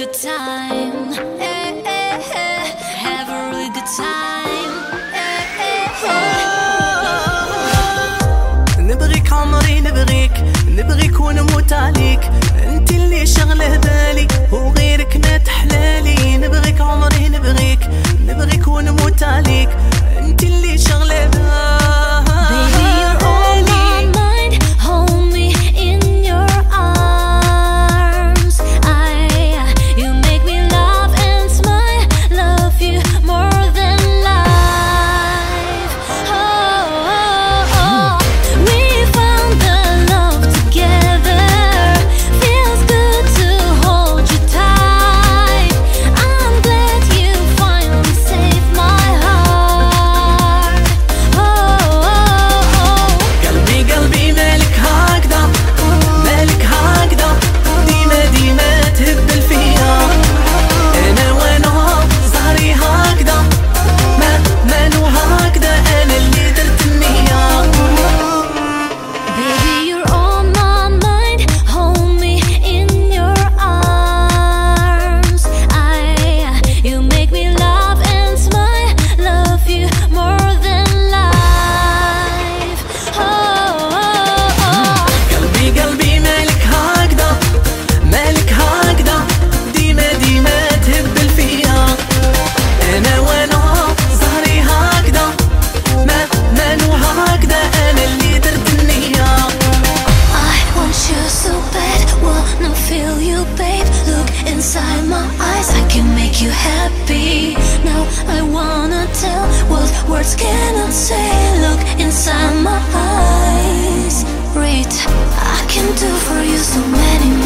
good time. Eh, eh, eh. نبغيك عمري نبغيك نبغيك ونموت عليك أنت اللي شغلة بالي وغيرك ما تحلالي نبغيك عمري نبغيك نبغيك ونموت عليك feel you, babe. Look inside my eyes. I can make you happy. Now I wanna tell What words cannot say. Look inside my eyes. Read I can do for you so many